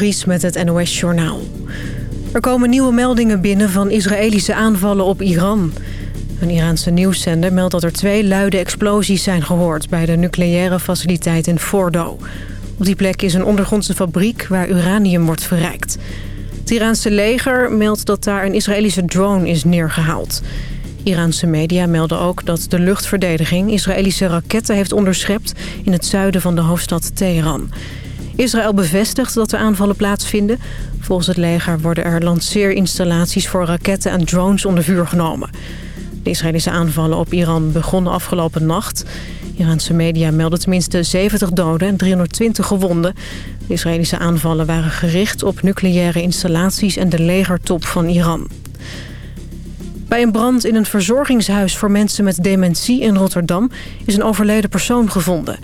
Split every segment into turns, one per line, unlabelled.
Met het NOS Journaal. Er komen nieuwe meldingen binnen van Israëlische aanvallen op Iran. Een Iraanse nieuwszender meldt dat er twee luide explosies zijn gehoord... bij de nucleaire faciliteit in Fordo. Op die plek is een ondergrondse fabriek waar uranium wordt verrijkt. Het Iraanse leger meldt dat daar een Israëlische drone is neergehaald. Iraanse media melden ook dat de luchtverdediging Israëlische raketten heeft onderschept in het zuiden van de hoofdstad Teheran. Israël bevestigt dat de aanvallen plaatsvinden. Volgens het leger worden er lanceerinstallaties voor raketten en drones onder vuur genomen. De Israëlische aanvallen op Iran begonnen afgelopen nacht. Iraanse media melden tenminste 70 doden en 320 gewonden. De Israëlische aanvallen waren gericht op nucleaire installaties en de legertop van Iran. Bij een brand in een verzorgingshuis voor mensen met dementie in Rotterdam... is een overleden persoon gevonden.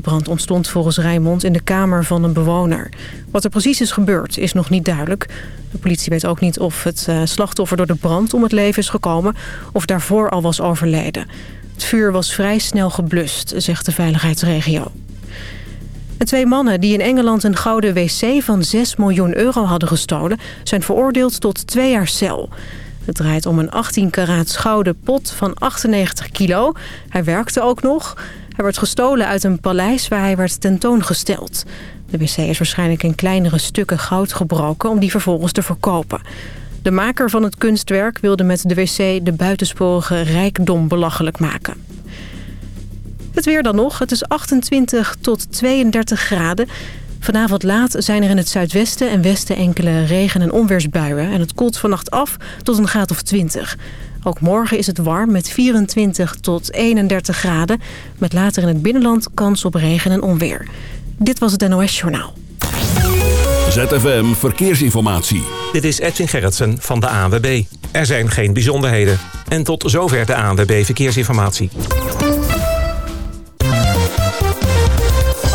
De brand ontstond volgens Rijnmond in de kamer van een bewoner. Wat er precies is gebeurd is nog niet duidelijk. De politie weet ook niet of het eh, slachtoffer door de brand om het leven is gekomen... of daarvoor al was overleden. Het vuur was vrij snel geblust, zegt de veiligheidsregio. En twee mannen die in Engeland een gouden wc van 6 miljoen euro hadden gestolen... zijn veroordeeld tot twee jaar cel... Het draait om een 18 karaat gouden pot van 98 kilo. Hij werkte ook nog. Hij werd gestolen uit een paleis waar hij werd tentoongesteld. De wc is waarschijnlijk in kleinere stukken goud gebroken om die vervolgens te verkopen. De maker van het kunstwerk wilde met de wc de buitensporige rijkdom belachelijk maken. Het weer dan nog. Het is 28 tot 32 graden. Vanavond laat zijn er in het zuidwesten en westen enkele regen- en onweersbuien. En het koelt vannacht af tot een graad of 20. Ook morgen is het warm met 24 tot 31 graden. Met later in het binnenland kans op regen en onweer. Dit was het NOS Journaal.
ZFM Verkeersinformatie.
Dit is Edwin Gerritsen van de ANWB. Er zijn geen bijzonderheden. En tot zover de ANWB Verkeersinformatie.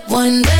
up one
day.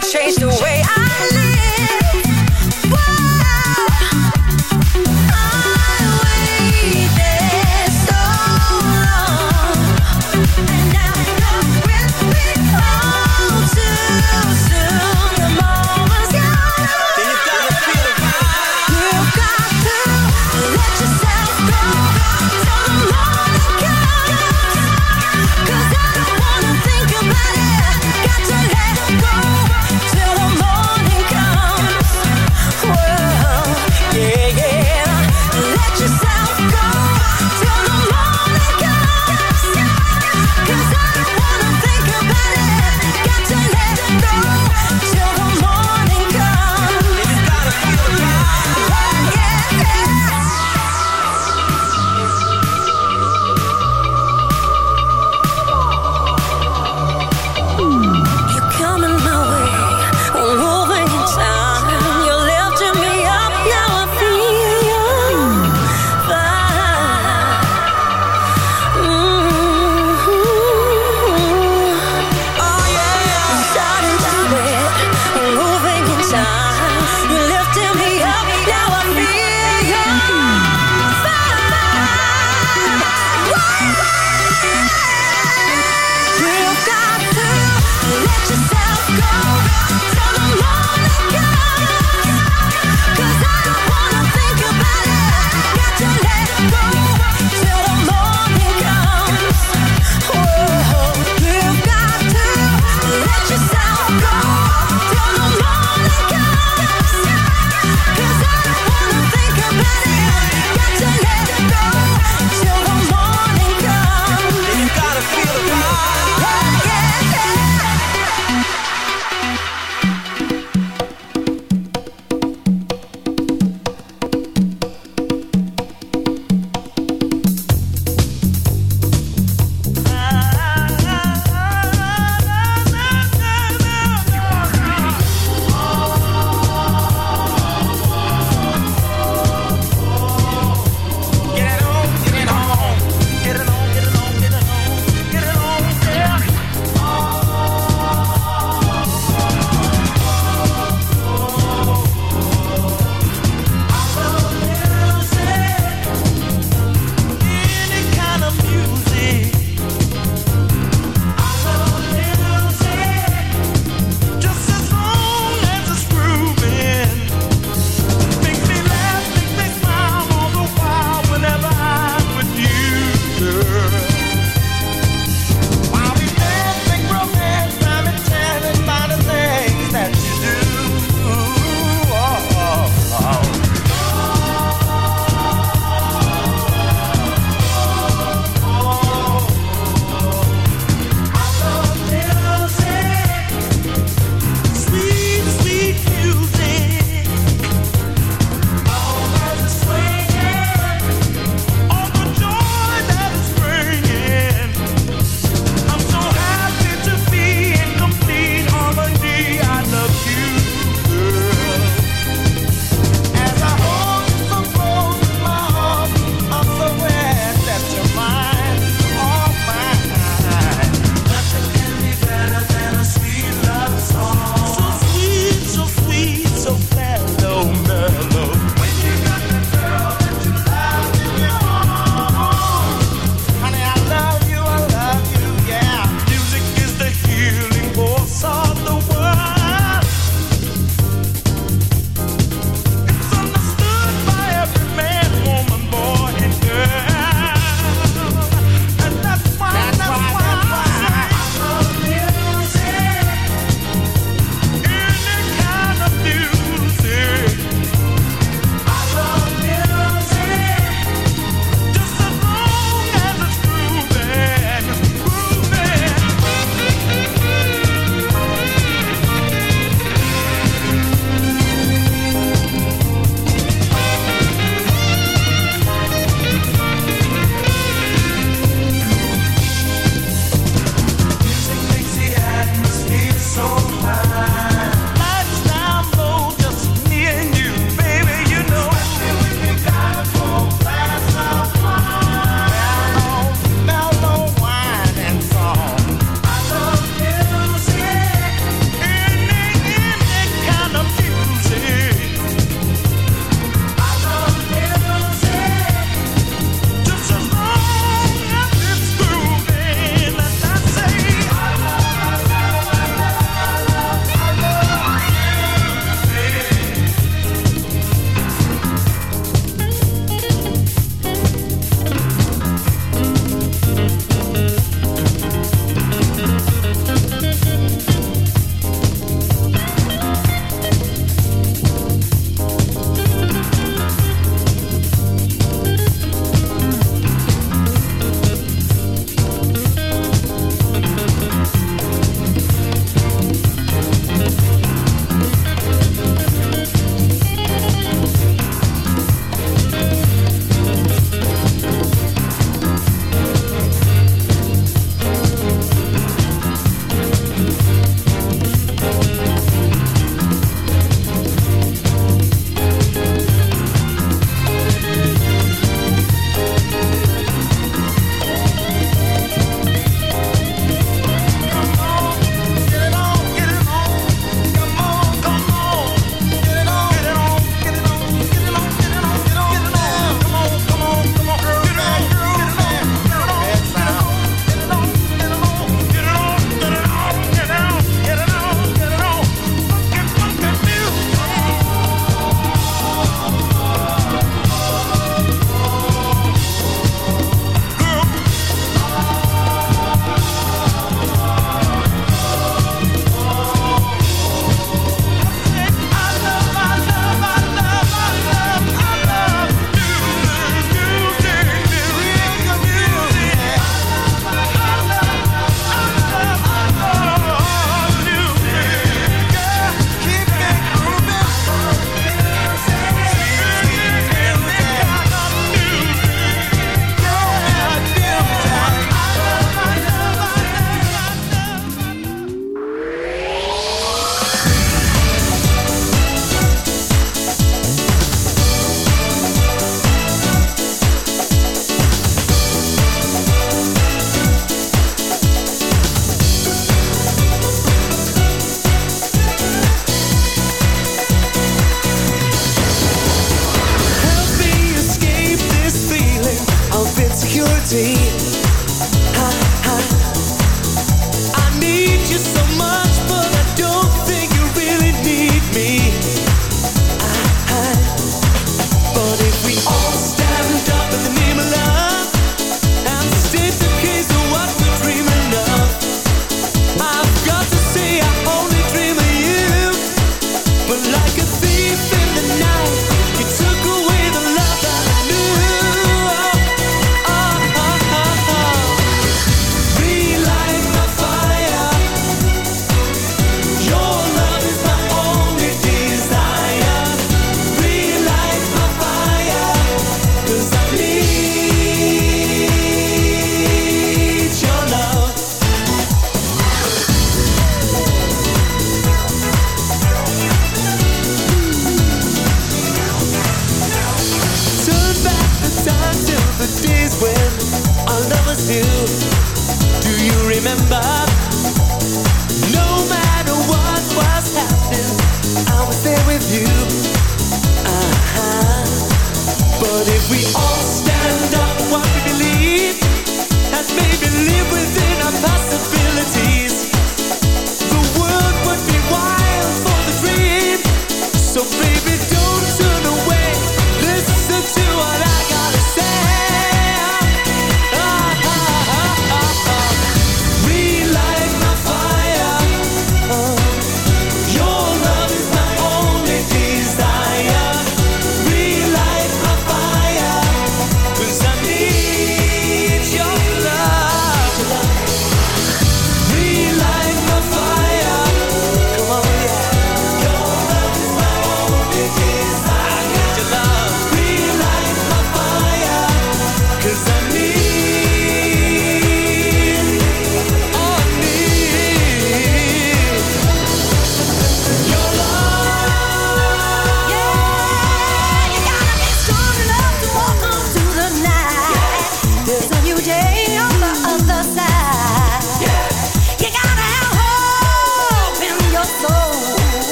Change the way I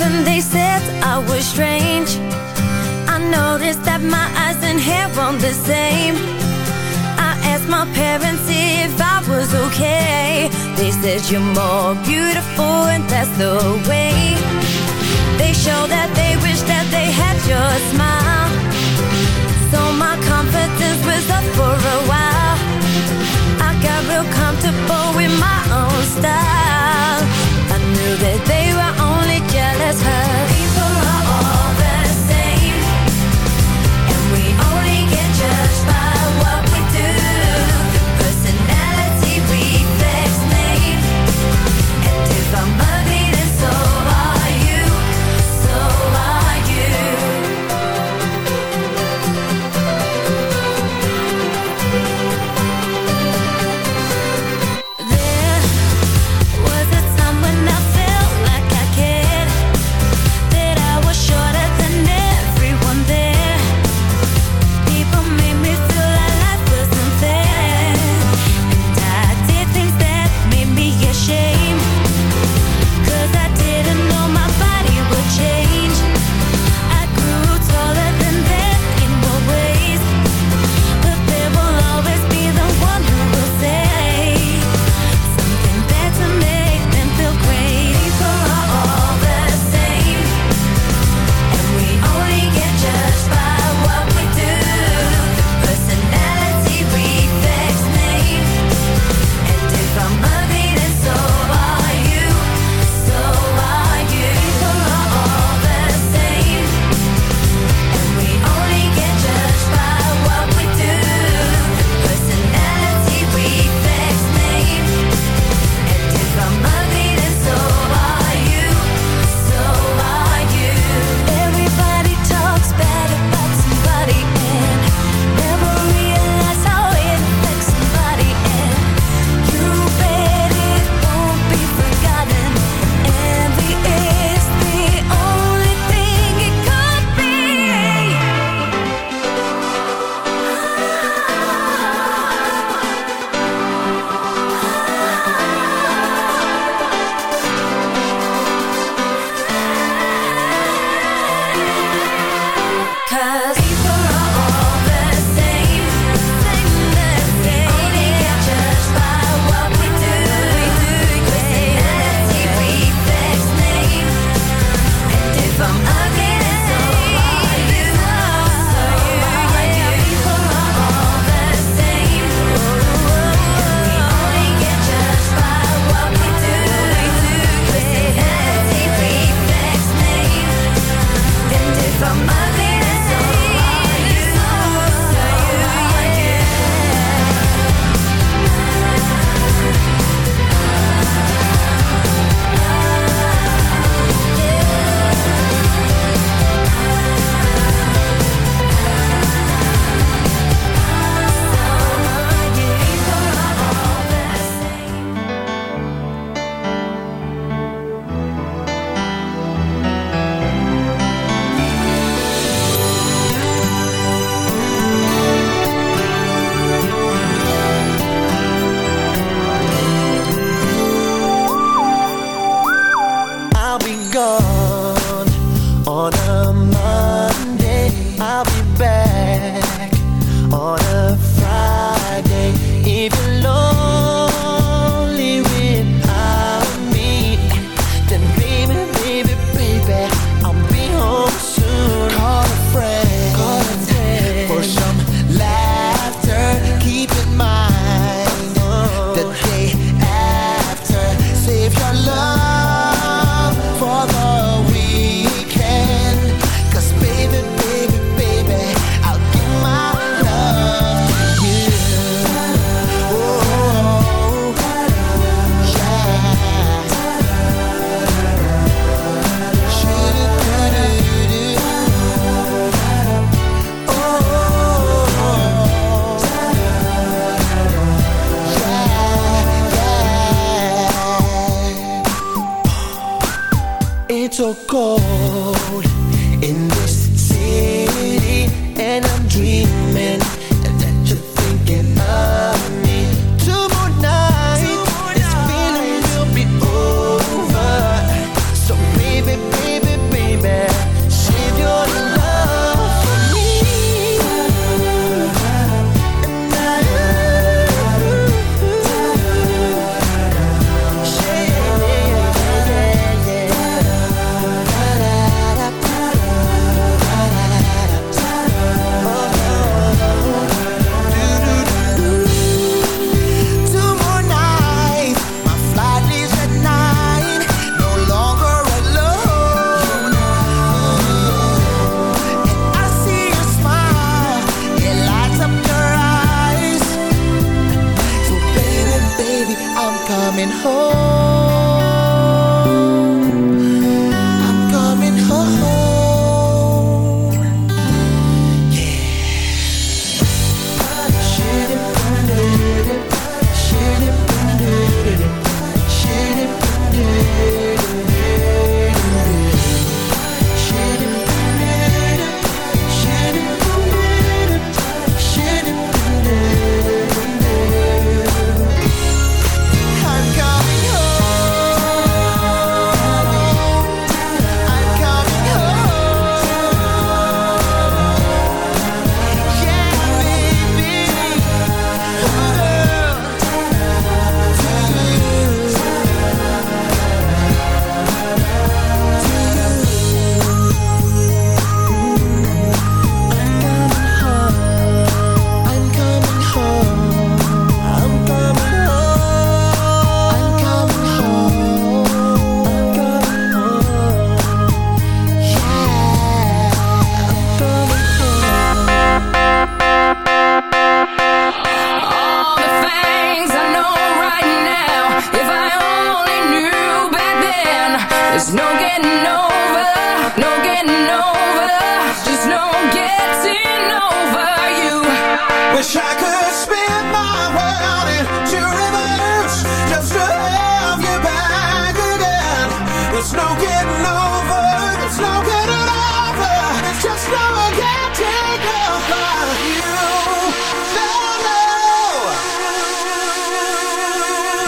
and they said I was strange I noticed that my eyes and hair weren't the same. I asked my parents if I was okay. They said you're more beautiful and that's the way. They showed that they wished that they had your smile. So my confidence was up for a while. I got real comfortable with my own style. I knew that they as her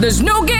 There's no
game.